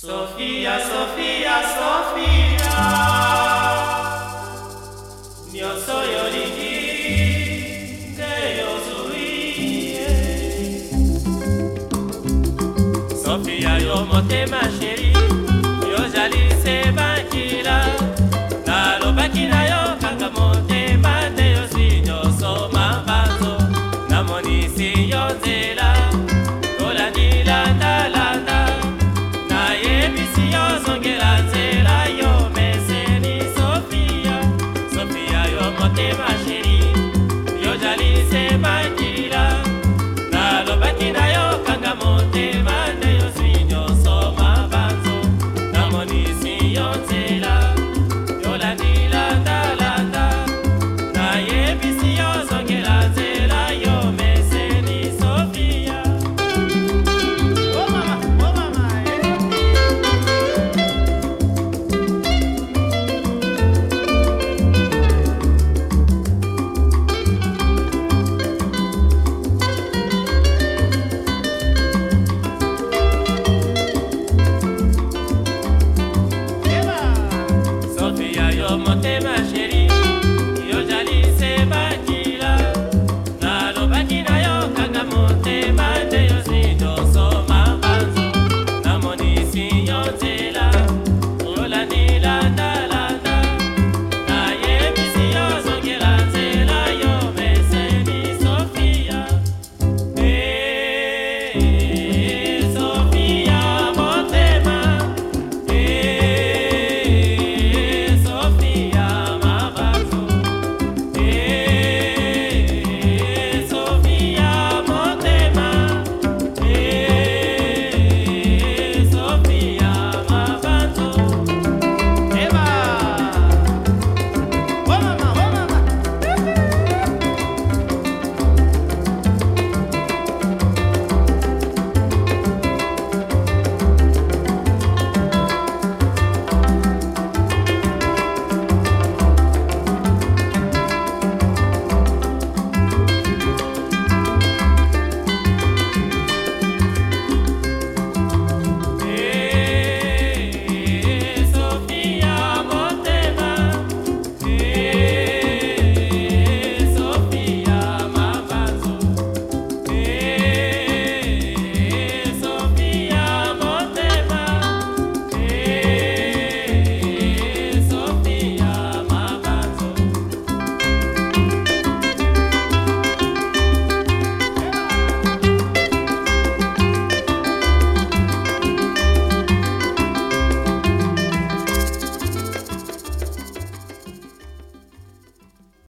Sofia, Sofia, Sofia, mio sogno di nioso yolingi ngeyozuiye. Sofia yo motema shi.